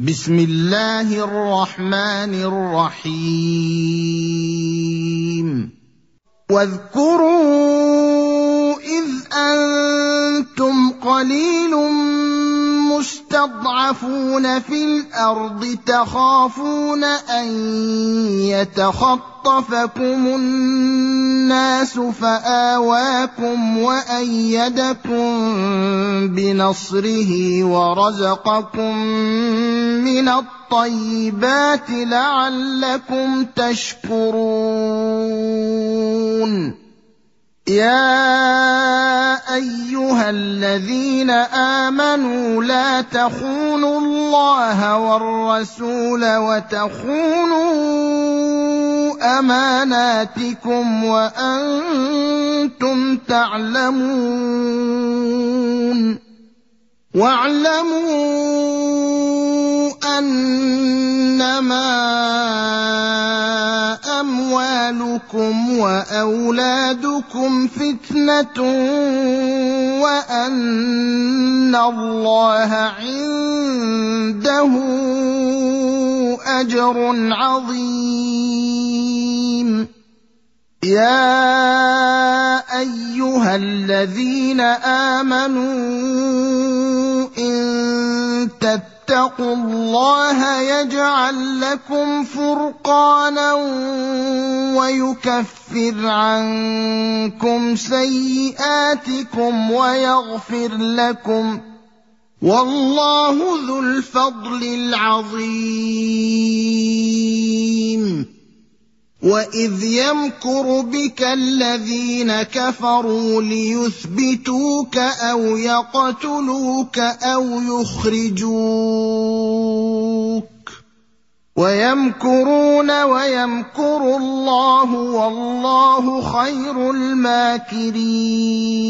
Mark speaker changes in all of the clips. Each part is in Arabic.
Speaker 1: بسم الله الرحمن الرحيم. واذكروا إذ أنتم قليل مستضعفون في الأرض تخافون أن يتخطفكم الناس فآواكم وأيدكم بنصره ورزقكم من الطيبات لعلكم تشكرون. يا أيها الذين آمنوا لا تخونوا الله والرسول وتخونوا أماناتكم وأنتم تعلمون. واعلموا أنما أموالكم وأولادكم فتنة وأن الله عنده أجر عظيم. يا أيها الذين آمنوا إن تتقوا الله يجعل لكم فرقانا ويكفر عنكم سيئاتكم ويغفر لكم والله ذو الفضل العظيم. واذ يمكر بك الذين كفروا ليثبتوك أو يقتلوك أو يخرجوك. ويمكرون ويمكر الله والله خير الماكرين.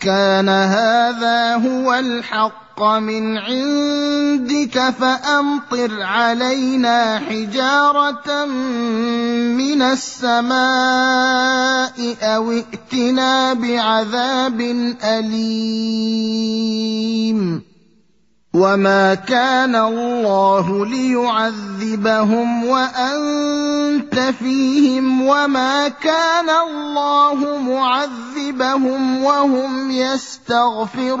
Speaker 1: كان هذا هو الحق من عندك فأمطر علينا حجارة من السماء أو ائتنا بعذاب أليم. وما كان الله ليعذبهم وانت فيهم وما كان الله معذبهم وهم يستغفرون